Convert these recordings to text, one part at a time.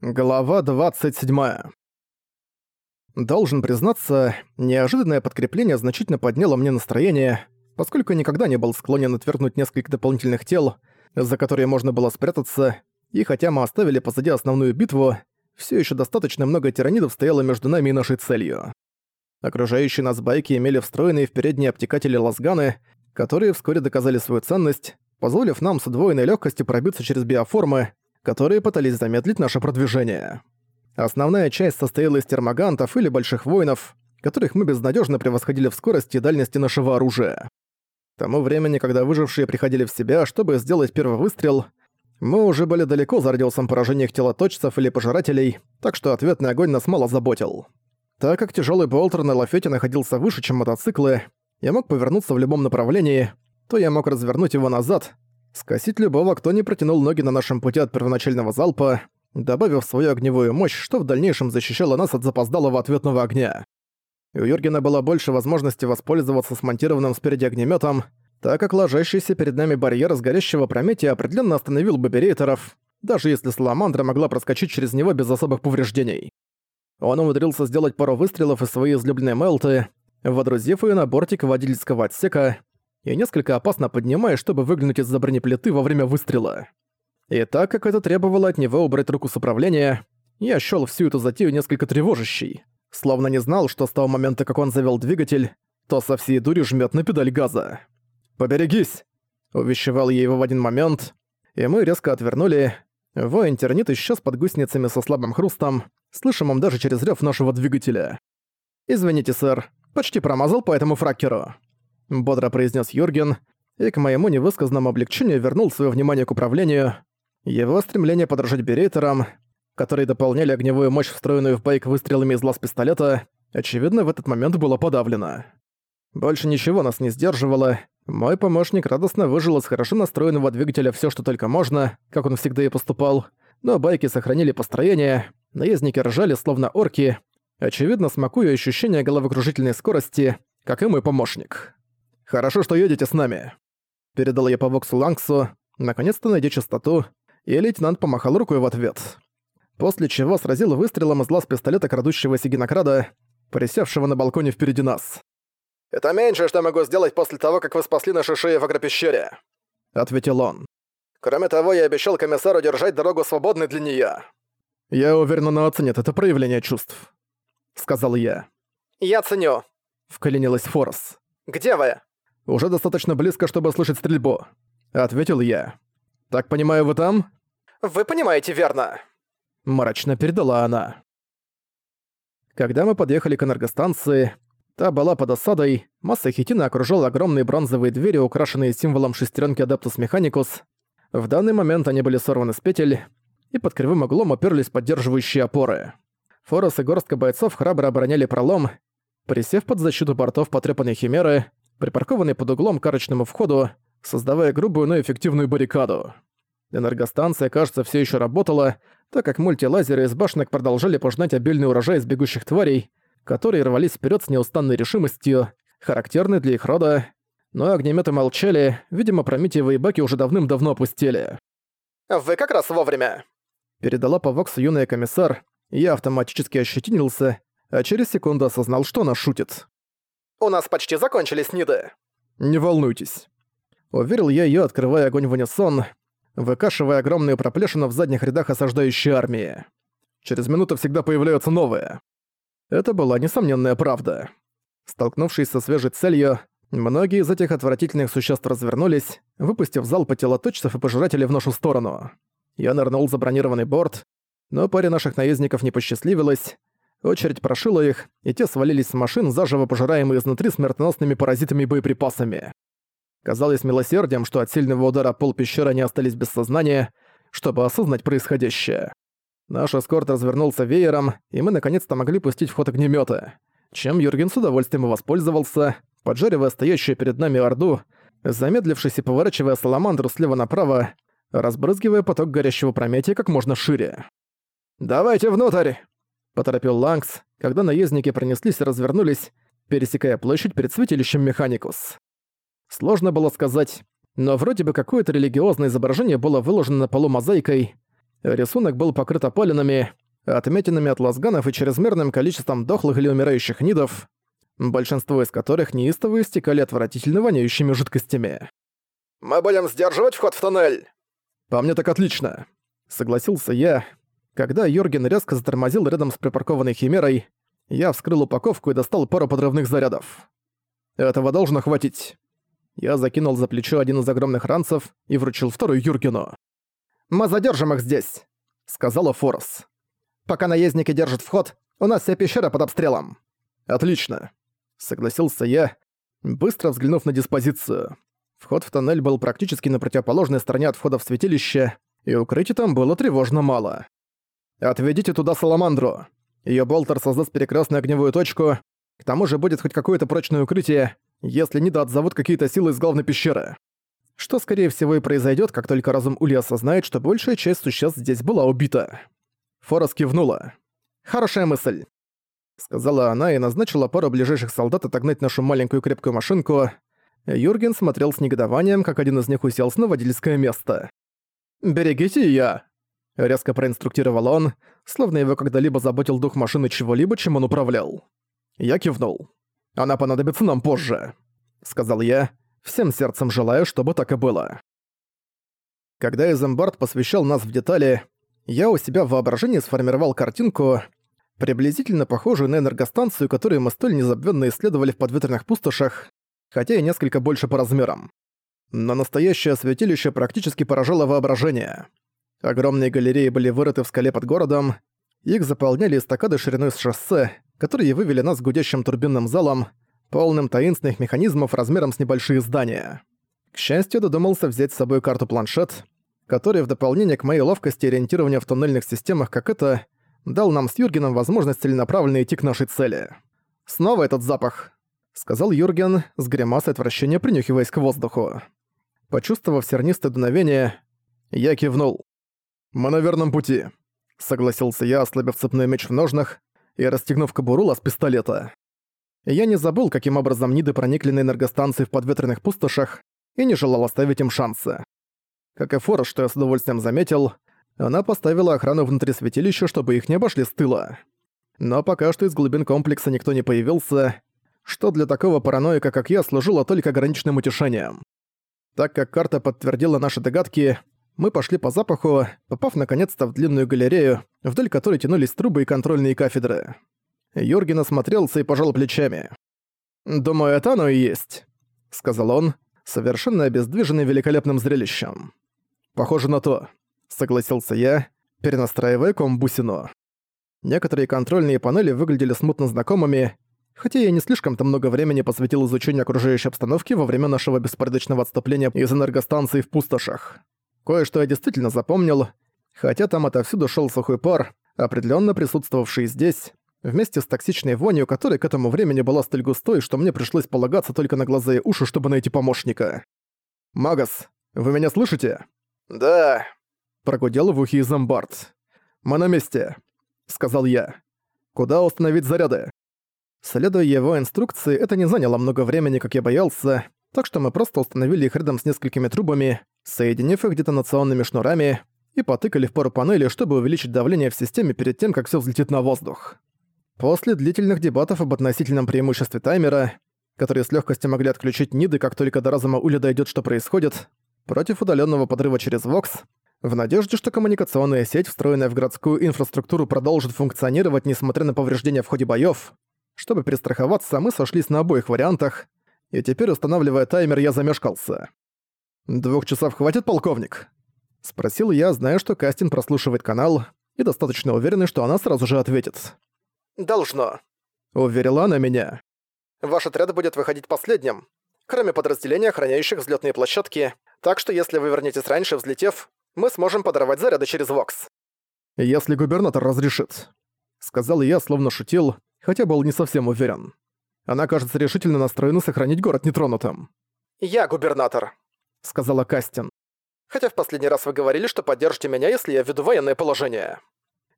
Глава 27. Должен признаться, неожиданное подкрепление значительно подняло мне настроение, поскольку никогда не был склонен отвергнуть несколько дополнительных тел, за которые можно было спрятаться, и хотя мы оставили позади основную битву, все еще достаточно много тиранидов стояло между нами и нашей целью. Окружающие нас байки имели встроенные в передние обтекатели лазганы, которые вскоре доказали свою ценность, позволив нам с удвоенной легкостью пробиться через биоформы, которые пытались замедлить наше продвижение. Основная часть состояла из термагантов или больших воинов, которых мы безнадежно превосходили в скорости и дальности нашего оружия. К тому времени, когда выжившие приходили в себя, чтобы сделать первый выстрел, мы уже были далеко за радиусом поражения их телоточцев или пожирателей, так что ответный огонь нас мало заботил. Так как тяжелый болтер на лафете находился выше, чем мотоциклы, я мог повернуться в любом направлении, то я мог развернуть его назад, скосить любого, кто не протянул ноги на нашем пути от первоначального залпа, добавив свою огневую мощь, что в дальнейшем защищало нас от запоздалого ответного огня. у Юргена было больше возможности воспользоваться смонтированным спереди огнеметом, так как ложащийся перед нами барьер с горящего прометия определенно остановил бы берейтеров, даже если Саламандра могла проскочить через него без особых повреждений. Он умудрился сделать пару выстрелов из своей излюбленной мелты, водрузив ее на бортик водительского отсека, и несколько опасно поднимая, чтобы выглянуть из-за бронеплиты во время выстрела. И так как это требовало от него убрать руку с управления, я счёл всю эту затею несколько тревожащей. Словно не знал, что с того момента, как он завёл двигатель, то со всей дури жмёт на педаль газа. «Поберегись!» — увещевал я его в один момент, и мы резко отвернули. Воин тернит исчез под гусеницами со слабым хрустом, слышимым даже через рёв нашего двигателя. «Извините, сэр, почти промазал по этому фракеру». — бодро произнес Юрген, и к моему невысказанному облегчению вернул свое внимание к управлению. Его стремление подражать берейтерам, которые дополняли огневую мощь, встроенную в байк выстрелами из лаз пистолета, очевидно, в этот момент было подавлено. Больше ничего нас не сдерживало. Мой помощник радостно выжил из хорошо настроенного двигателя все, что только можно, как он всегда и поступал, но байки сохранили построение, наездники ржали словно орки, очевидно, смакуя ощущение головокружительной скорости, как и мой помощник. «Хорошо, что едете с нами», — передал я по Воксу Лангсу, наконец-то найдя частоту, и лейтенант помахал рукой в ответ. После чего сразил выстрелом из глаз пистолета крадущегося генокрада, присевшего на балконе впереди нас. «Это меньшее, что могу сделать после того, как вы спасли наши шеи в агропещере», — ответил он. «Кроме того, я обещал комиссару держать дорогу свободной для неё». «Я уверен, он оценит это проявление чувств», — сказал я. «Я ценю», — вклинилась Форс. «Где вы?» «Уже достаточно близко, чтобы слышать стрельбу», — ответил я. «Так понимаю, вы там?» «Вы понимаете верно», — мрачно передала она. Когда мы подъехали к энергостанции, та была под осадой, масса хитина окружала огромные бронзовые двери, украшенные символом шестеренки Adeptus Mechanicus. В данный момент они были сорваны с петель, и под кривым углом уперлись поддерживающие опоры. Форос и горстка бойцов храбро обороняли пролом, присев под защиту бортов потрепанной химеры, припаркованный под углом к арочному входу, создавая грубую, но эффективную баррикаду. Энергостанция, кажется, все еще работала, так как мультилазеры из башенок продолжали пожинать обильный урожай из бегущих тварей, которые рвались вперед с неустанной решимостью, характерной для их рода, но огнеметы молчали, видимо, прометиевые баки уже давным-давно опустили. «Вы как раз вовремя!» Передала по Воксу юная комиссар, я автоматически ощетинился, а через секунду осознал, что она шутит. У нас почти закончились ниды». «Не волнуйтесь». Уверил я её, открывая огонь в унисон, выкашивая огромные проплешины в задних рядах осаждающей армии. Через минуту всегда появляются новые. Это была несомненная правда. Столкнувшись со свежей целью, многие из этих отвратительных существ развернулись, выпустив залпы телоточцев и пожирателей в нашу сторону. Я нырнул за бронированный борт, но паре наших наездников не посчастливилось, Очередь прошила их, и те свалились с машин, заживо пожираемые изнутри смертоносными паразитами и боеприпасами. Казалось милосердием, что от сильного удара пол пещеры они остались без сознания, чтобы осознать происходящее. Наш эскорт развернулся веером, и мы наконец-то могли пустить в ход огнемёта, чем Юрген с удовольствием и воспользовался, поджаривая стоящую перед нами орду, замедлившись и поворачивая саламандру слева направо, разбрызгивая поток горящего прометия как можно шире. «Давайте внутрь!» Поторопил Лангс, когда наездники пронеслись и развернулись, пересекая площадь перед святилищем Механикус. Сложно было сказать, но вроде бы какое-то религиозное изображение было выложено на полу мозаикой. Рисунок был покрыт опалинами, отметинами от лазганов и чрезмерным количеством дохлых или умирающих нидов, большинство из которых неистово истекали отвратительно воняющими жидкостями. «Мы будем сдерживать вход в тоннель!» «По мне так отлично!» Согласился я. Когда Йорген резко затормозил рядом с припаркованной химерой, я вскрыл упаковку и достал пару подрывных зарядов. Этого должно хватить. Я закинул за плечо один из огромных ранцев и вручил второй Юргену. «Мы задержим их здесь», — сказала Форс. «Пока наездники держат вход, у нас вся пещера под обстрелом». «Отлично», — согласился я, быстро взглянув на диспозицию. Вход в тоннель был практически на противоположной стороне от входа в святилище, и укрытий там было тревожно мало. «Отведите туда Саламандру. Её болтер создаст перекрестную огневую точку, к тому же будет хоть какое-то прочное укрытие, если Нида отзовут какие-то силы из главной пещеры. Что, скорее всего, и произойдет, как только разум Ули осознает, что большая часть существ здесь была убита. Форос кивнула. «Хорошая мысль», — сказала она и назначила пару ближайших солдат отогнать нашу маленькую крепкую машинку. Юрген смотрел с негодованием, как один из них уселся на водительское место. «Берегите её!» — резко проинструктировал он, словно его когда-либо заботил дух машины чего-либо, чем он управлял. Я кивнул. «Она понадобится нам позже», — сказал я, всем сердцем желаю, чтобы так и было. Когда Эзембард посвящал нас в детали, я у себя в воображении сформировал картинку, приблизительно похожую на энергостанцию, которую мы столь незабвенно исследовали в подветренных пустошах, хотя и несколько больше по размерам. Но настоящее святилище практически поражало воображение. Огромные галереи были вырыты в скале под городом, их заполняли эстакады шириной с шоссе, которые вывели нас к гудящим турбинным залам, полным таинственных механизмов размером с небольшие здания. К счастью, додумался взять с собой карту-планшет, который в дополнение к моей ловкости ориентирования в туннельных системах, как это, дал нам с Юргеном возможность целенаправленно идти к нашей цели. «Снова этот запах», — сказал Юрген, с гримасой отвращения принюхиваясь к воздуху. Почувствовав сернистое дуновение, я кивнул. «Мы на верном пути», — согласился я, ослабив цепной меч в ножнах и расстегнув кобуру лаз пистолета. Я не забыл, каким образом Ниды проникли на энергостанции в подветренных пустошах и не желал оставить им шансы. Как и Фора, что я с удовольствием заметил, она поставила охрану внутри святилища, чтобы их не обошли с тыла. Но пока что из глубин комплекса никто не появился, что для такого параноика, как я, служило только ограниченным утешением. Так как карта подтвердила наши догадки, мы пошли по запаху, попав наконец-то в длинную галерею, вдоль которой тянулись трубы и контрольные кафедры. Юрген осмотрелся и пожал плечами. «Думаю, это оно и есть», — сказал он, совершенно обездвиженный великолепным зрелищем. «Похоже на то», — согласился я, перенастраивая комбусину. Некоторые контрольные панели выглядели смутно знакомыми, хотя я не слишком-то много времени посвятил изучению окружающей обстановки во время нашего беспорядочного отступления из энергостанции в пустошах. Кое-что я действительно запомнил, хотя там отовсюду шел сухой пар, определенно присутствовавший здесь, вместе с токсичной вонью, которая к этому времени была столь густой, что мне пришлось полагаться только на глаза и уши, чтобы найти помощника. «Магас, вы меня слышите?» «Да», — прогудел в ухе Зомбард. «Мы на месте», — сказал я. «Куда установить заряды?» Следуя его инструкции, это не заняло много времени, как я боялся, так что мы просто установили их рядом с несколькими трубами, соединив их детонационными шнурами, и потыкали в пару панелей, чтобы увеличить давление в системе перед тем, как все взлетит на воздух. После длительных дебатов об относительном преимуществе таймера, которые с легкостью могли отключить ниды, как только до разума Уля дойдет, что происходит, против удаленного подрыва через Вокс, в надежде, что коммуникационная сеть, встроенная в городскую инфраструктуру, продолжит функционировать, несмотря на повреждения в ходе боев, чтобы перестраховаться, мы сошлись на обоих вариантах, и теперь, устанавливая таймер, я замешкался. «Двух часов хватит, полковник?» Спросил я, зная, что Кастин прослушивает канал, и достаточно уверенный, что она сразу же ответит. «Должно», — уверила она меня. «Ваш отряд будет выходить последним, кроме подразделения, охраняющих взлетные площадки, так что если вы вернетесь раньше, взлетев, мы сможем подорвать заряды через Вокс». «Если губернатор разрешит», — сказал я, словно шутил, хотя был не совсем уверен. Она, кажется, решительно настроена сохранить город нетронутым. «Я губернатор», — сказала Кастин. «Хотя в последний раз вы говорили, что поддержите меня, если я введу военное положение».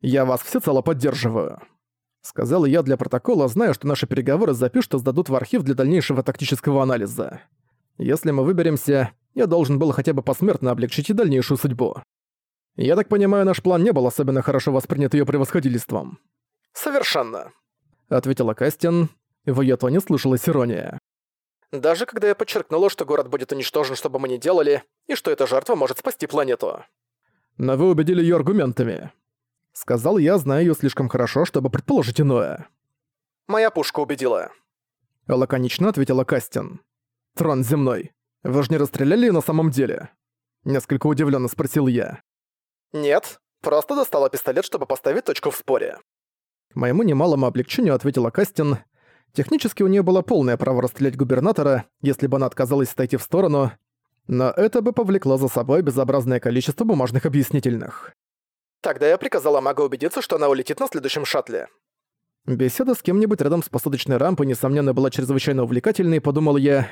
«Я вас всецело поддерживаю», — сказал я для протокола, зная, что наши переговоры запишут и сдадут в архив для дальнейшего тактического анализа. Если мы выберемся, я должен был хотя бы посмертно облегчить и дальнейшую судьбу. Я так понимаю, наш план не был особенно хорошо воспринят ее превосходительством. «Совершенно», — ответила Кастин. В её тоне слышалась ирония. «Даже когда я подчеркнула, что город будет уничтожен, что бы мы ни делали, и что эта жертва может спасти планету». «Но вы убедили её аргументами», — сказал я, зная её слишком хорошо, чтобы предположить иное. «Моя пушка убедила», — лаконично ответила Кастин. «Трон земной. Вы же не расстреляли её на самом деле?» Несколько удивлённо спросил я. «Нет, просто достала пистолет, чтобы поставить точку в споре». К моему немалому облегчению ответила Кастин. Технически у нее было полное право расстрелять губернатора, если бы она отказалась отойти в сторону, но это бы повлекло за собой безобразное количество бумажных объяснительных. Тогда я приказала Мага убедиться, что она улетит на следующем шаттле. Беседа с кем-нибудь рядом с посадочной рампой, несомненно, была чрезвычайно увлекательной, подумал я,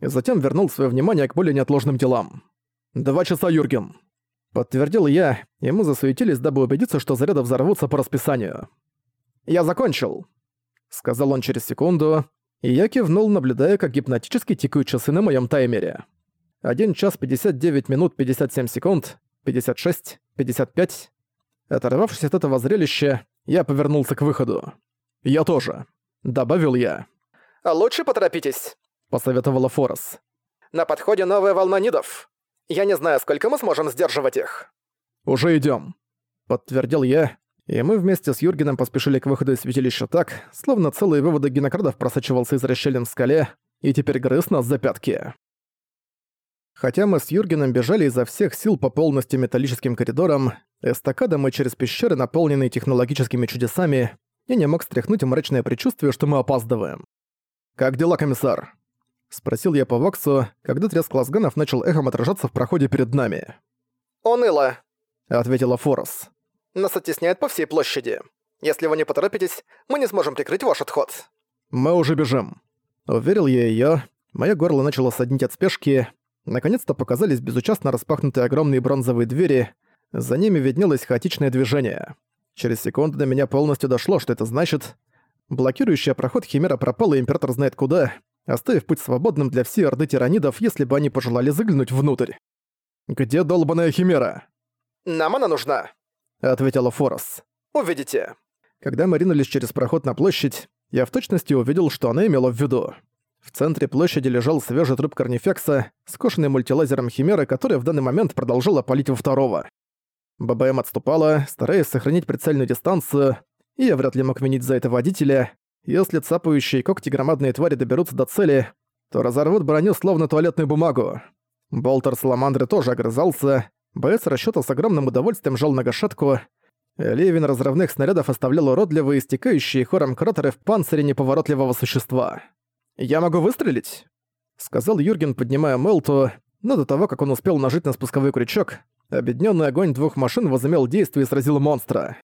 и затем вернул свое внимание к более неотложным делам. «Два часа, Юрген», — подтвердил я, и мы засуетились, дабы убедиться, что заряды взорвутся по расписанию. «Я закончил», — сказал он через секунду, и я кивнул, наблюдая, как гипнотически тикают часы на моем таймере. 1 час 59 минут 57 секунд, 56, 55. Оторвавшись от этого зрелища, я повернулся к выходу. «Я тоже», — добавил я. «А лучше поторопитесь», — посоветовала Форес. «На подходе новая волна нидов. Я не знаю, сколько мы сможем сдерживать их». «Уже идём», — подтвердил я, и мы вместе с Юргеном поспешили к выходу из святилища так, словно целые выводы генокрадов просачивался из расщелин в скале и теперь грыз нас за пятки. Хотя мы с Юргеном бежали изо всех сил по полностью металлическим коридорам, эстакада мы через пещеры, наполненные технологическими чудесами, я не мог стряхнуть мрачное предчувствие, что мы опаздываем. «Как дела, комиссар?» Спросил я по Воксу, когда треск лазганов начал эхом отражаться в проходе перед нами. «Уныло», — ответила Форос. Нас оттесняют по всей площади. Если вы не поторопитесь, мы не сможем прикрыть ваш отход». «Мы уже бежим». Уверил я её. Моё горло начало соднить от спешки. Наконец-то показались безучастно распахнутые огромные бронзовые двери. За ними виднелось хаотичное движение. Через секунду до меня полностью дошло, что это значит. Блокирующая проход Химера пропала, и Император знает куда, оставив путь свободным для всей Орды Тиранидов, если бы они пожелали заглянуть внутрь. «Где долбаная Химера?» «Нам она нужна», — ответила Форос. «Увидите». Когда мы ринулись через проход на площадь, я в точности увидел, что она имела в виду. В центре площади лежал свежий труп Корнифекса, скошенный мультилазером Химеры, которая в данный момент продолжала палить во второго. ББМ отступала, стараясь сохранить прицельную дистанцию, и я вряд ли мог винить за это водителя. Если цапающие когти громадные твари доберутся до цели, то разорвут броню словно туалетную бумагу. Болтер Саламандры тоже огрызался, БС расчёта с огромным удовольствием жал на гашетку. Ливень разрывных снарядов оставлял уродливые, истекающие хором кратеры в панцире неповоротливого существа. «Я могу выстрелить?» — сказал Юрген, поднимая Мелту, но до того, как он успел нажать на спусковой крючок, объединенный огонь двух машин возымел действие и сразил монстра.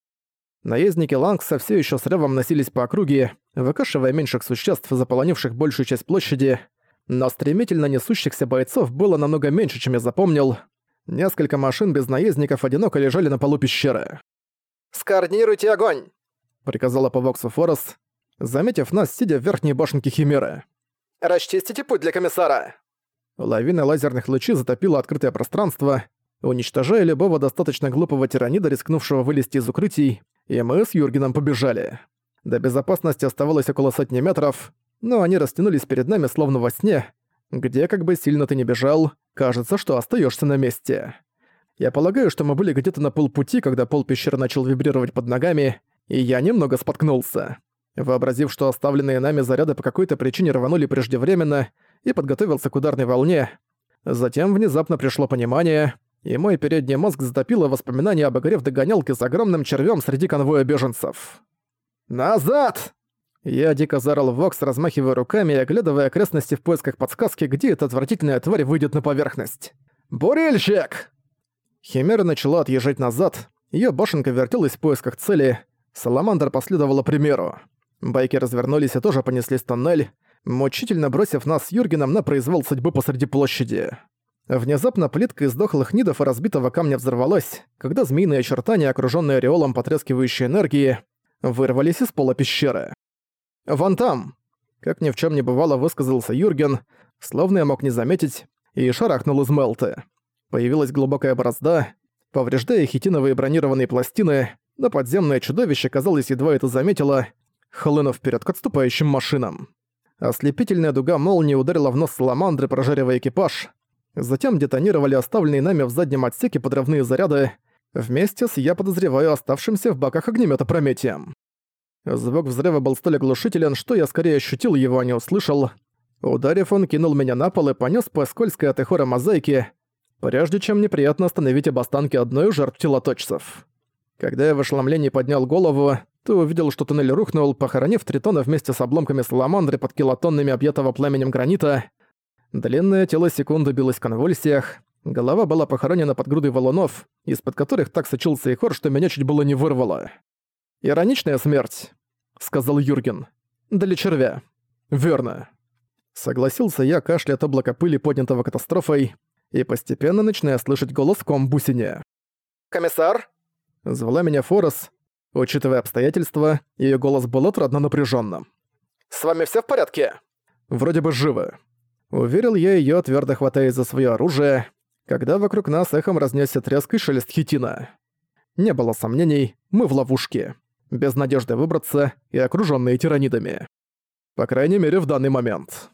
Наездники Лангса все еще с ревом носились по округе, выкашивая меньших существ, заполонивших большую часть площади, но стремительно несущихся бойцов было намного меньше, чем я запомнил — Несколько машин без наездников одиноко лежали на полу пещеры. «Скоординируйте огонь!» — приказала по Воксу заметив нас, сидя в верхней башенке Химеры. «Расчистите путь для комиссара!» Лавина лазерных лучей затопила открытое пространство, уничтожая любого достаточно глупого тиранида, рискнувшего вылезти из укрытий, и мы с Юргеном побежали. До безопасности оставалось около сотни метров, но они растянулись перед нами словно во сне, где, как бы сильно ты ни бежал, кажется, что остаешься на месте. Я полагаю, что мы были где-то на полпути, когда пол пещеры начал вибрировать под ногами, и я немного споткнулся. Вообразив, что оставленные нами заряды по какой-то причине рванули преждевременно, и подготовился к ударной волне. Затем внезапно пришло понимание, и мой передний мозг затопило воспоминания об игре в догонялке с огромным червем среди конвоя беженцев. «Назад!» Я дико заорал Вокс, размахивая руками и оглядывая окрестности в поисках подсказки, где эта отвратительная тварь выйдет на поверхность. «Бурильщик!» Химера начала отъезжать назад, ее башенка вертелась в поисках цели, Саламандр последовала примеру. Байки развернулись и тоже понеслись в тоннель, мучительно бросив нас с Юргеном на произвол судьбы посреди площади. Внезапно плитка из дохлых нидов и разбитого камня взорвалась, когда змеиные очертания, окружённые ореолом потрескивающей энергии, вырвались из пола пещеры. «Вон там!» Как ни в чем не бывало, высказался Юрген, словно я мог не заметить, и шарахнул из Мелты. Появилась глубокая борозда, повреждая хитиновые бронированные пластины, но подземное чудовище, казалось, едва это заметило, хлынув вперед к отступающим машинам. Ослепительная дуга молнии ударила в нос саламандры, прожаривая экипаж. Затем детонировали оставленные нами в заднем отсеке подрывные заряды, вместе с, я подозреваю, оставшимся в баках огнемета Прометием. Звук взрыва был столь оглушителен, что я скорее ощутил его, а не услышал. Ударив, он кинул меня на пол и понес по скользкой от эхора мозаики, прежде чем неприятно остановить об останке одной из жертв телоточцев. Когда я в ошеломлении поднял голову, то увидел, что туннель рухнул, похоронив Тритона вместе с обломками саламандры под килотоннами объятого пламенем гранита. Длинное тело секунды билось в конвульсиях, голова была похоронена под грудой валунов, из-под которых так сочился и хор, что меня чуть было не вырвало. «Ироничная смерть», — сказал Юрген. «Для червя». «Верно». Согласился я, кашля от облака пыли, поднятого катастрофой, и постепенно начиная слышать голос в комбусине. «Комиссар?» Звала меня Форос. Учитывая обстоятельства, ее голос был отрадно напряженным. «С вами все в порядке?» «Вроде бы живы». Уверил я ее, твердо хватаясь за свое оружие, когда вокруг нас эхом разнесся треск и шелест хитина. Не было сомнений, мы в ловушке, без надежды выбраться и окружённые тиранидами. По крайней мере, в данный момент.